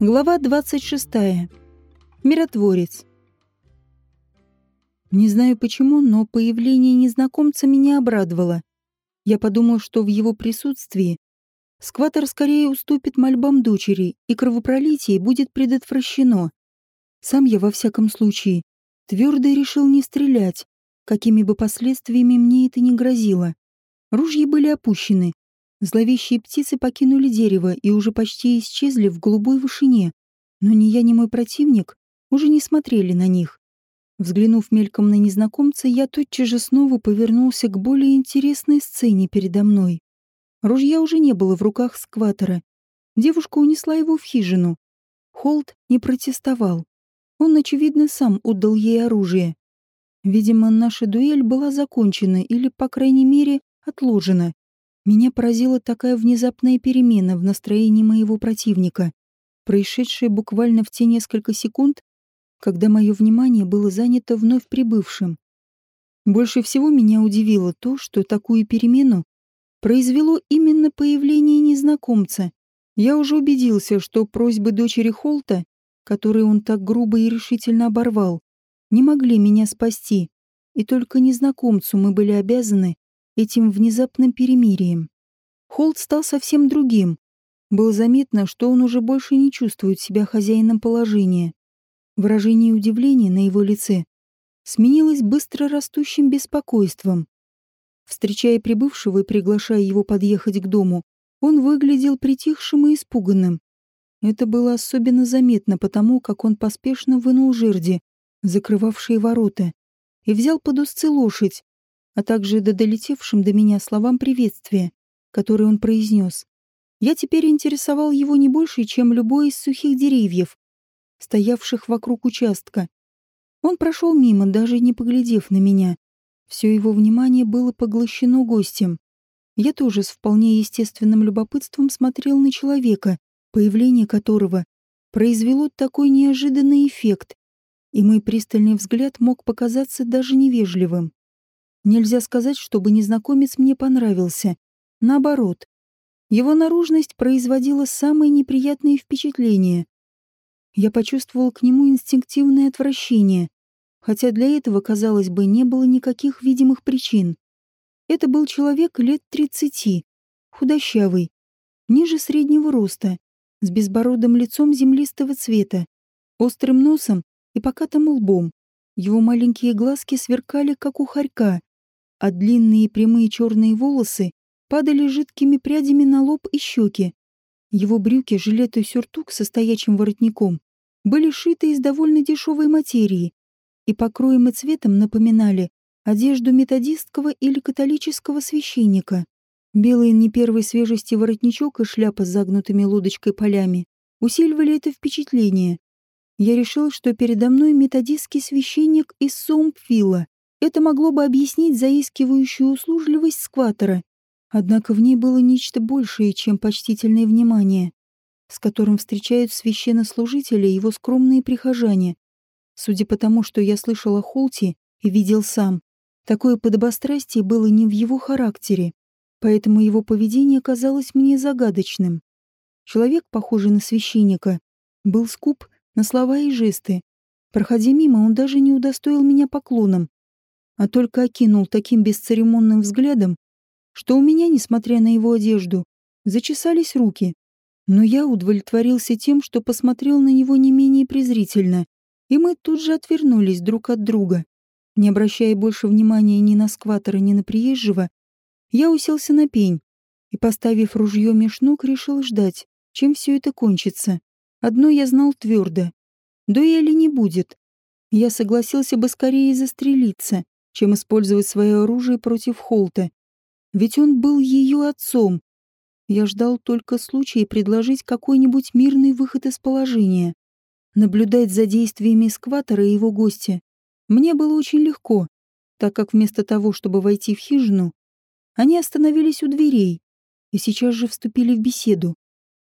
Глава 26. Миротворец. Не знаю почему, но появление незнакомца меня обрадовало. Я подумал, что в его присутствии скватер скорее уступит мольбам дочери, и кровопролитие будет предотвращено. Сам я, во всяком случае, твердо решил не стрелять, какими бы последствиями мне это ни грозило. Ружья были опущены, Зловещие птицы покинули дерево и уже почти исчезли в голубой вышине. Но ни я, ни мой противник уже не смотрели на них. Взглянув мельком на незнакомца, я тотчас же снова повернулся к более интересной сцене передо мной. Ружья уже не было в руках скватера. Девушка унесла его в хижину. Холд не протестовал. Он, очевидно, сам отдал ей оружие. Видимо, наша дуэль была закончена или, по крайней мере, отложена. Меня поразила такая внезапная перемена в настроении моего противника, происшедшая буквально в те несколько секунд, когда мое внимание было занято вновь прибывшим. Больше всего меня удивило то, что такую перемену произвело именно появление незнакомца. Я уже убедился, что просьбы дочери Холта, которые он так грубо и решительно оборвал, не могли меня спасти, и только незнакомцу мы были обязаны этим внезапным перемирием. Холд стал совсем другим. Было заметно, что он уже больше не чувствует себя хозяином положения. Выражение удивления на его лице сменилось быстро растущим беспокойством. Встречая прибывшего и приглашая его подъехать к дому, он выглядел притихшим и испуганным. Это было особенно заметно потому, как он поспешно вынул жерди, закрывавшие ворота, и взял под узцы лошадь, а также до долетевшим до меня словам приветствия, которые он произнес. Я теперь интересовал его не больше, чем любой из сухих деревьев, стоявших вокруг участка. Он прошел мимо, даже не поглядев на меня. Все его внимание было поглощено гостем. Я тоже с вполне естественным любопытством смотрел на человека, появление которого произвело такой неожиданный эффект, и мой пристальный взгляд мог показаться даже невежливым. Нельзя сказать, чтобы незнакомец мне понравился. Наоборот, его наружность производила самое неприятное впечатление. Я почувствовал к нему инстинктивное отвращение, хотя для этого, казалось бы, не было никаких видимых причин. Это был человек лет тридцати, худощавый, ниже среднего роста, с безбородым лицом землистого цвета, острым носом и покатым лбом. Его маленькие глазки сверкали, как у хорька, а длинные прямые черные волосы падали жидкими прядями на лоб и щеки. Его брюки, жилет и сюртук со стоячим воротником были шиты из довольно дешевой материи и по кроем и цветом напоминали одежду методистского или католического священника. Белый не первой свежести воротничок и шляпа с загнутыми лодочкой полями усиливали это впечатление. Я решил, что передо мной методистский священник из Сомпфилла, это могло бы объяснить заискивающую услужливость скватера. Однако в ней было нечто большее, чем почтительное внимание, с которым встречают священнослужители его скромные прихожане. Судя по тому, что я слышал о Холте и видел сам, такое подобострастие было не в его характере, поэтому его поведение казалось мне загадочным. Человек, похожий на священника, был скуп на слова и жесты. Проходя мимо, он даже не удостоил меня поклоном, а только окинул таким бесцеремонным взглядом, что у меня, несмотря на его одежду, зачесались руки. Но я удовлетворился тем, что посмотрел на него не менее презрительно, и мы тут же отвернулись друг от друга. Не обращая больше внимания ни на скватера, ни на приезжего, я уселся на пень и, поставив ружье меж ног, решил ждать, чем все это кончится. Одно я знал твердо. Дуэли не будет. Я согласился бы скорее застрелиться, чем использовать свое оружие против Холта. Ведь он был ее отцом. Я ждал только случая предложить какой-нибудь мирный выход из положения. Наблюдать за действиями скватера и его гостя мне было очень легко, так как вместо того, чтобы войти в хижину, они остановились у дверей и сейчас же вступили в беседу.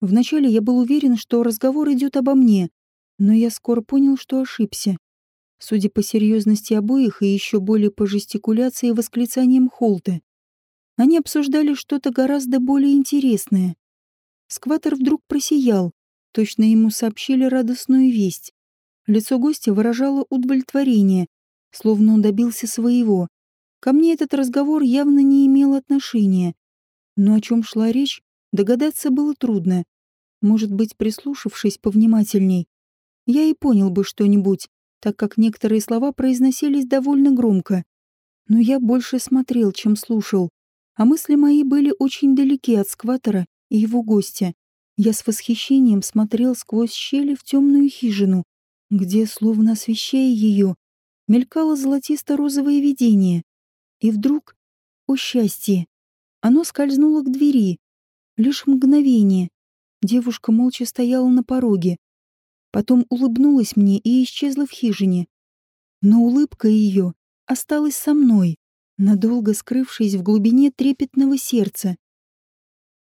Вначале я был уверен, что разговор идет обо мне, но я скоро понял, что ошибся. Судя по серьезности обоих и еще более по жестикуляции и восклицаниям Холта, они обсуждали что-то гораздо более интересное. Скватер вдруг просиял, Точно ему сообщили радостную весть. Лицо гостя выражало удовлетворение, словно он добился своего. Ко мне этот разговор явно не имел отношения. Но о чем шла речь, догадаться было трудно. Может быть, прислушавшись повнимательней, я и понял бы что-нибудь, так как некоторые слова произносились довольно громко. Но я больше смотрел, чем слушал, а мысли мои были очень далеки от скватера и его гостя. Я с восхищением смотрел сквозь щели в темную хижину, где, словно освещая ее, мелькало золотисто-розовое видение. И вдруг, о счастье, оно скользнуло к двери. Лишь мгновение. Девушка молча стояла на пороге. Потом улыбнулась мне и исчезла в хижине. Но улыбка ее осталась со мной, надолго скрывшись в глубине трепетного сердца.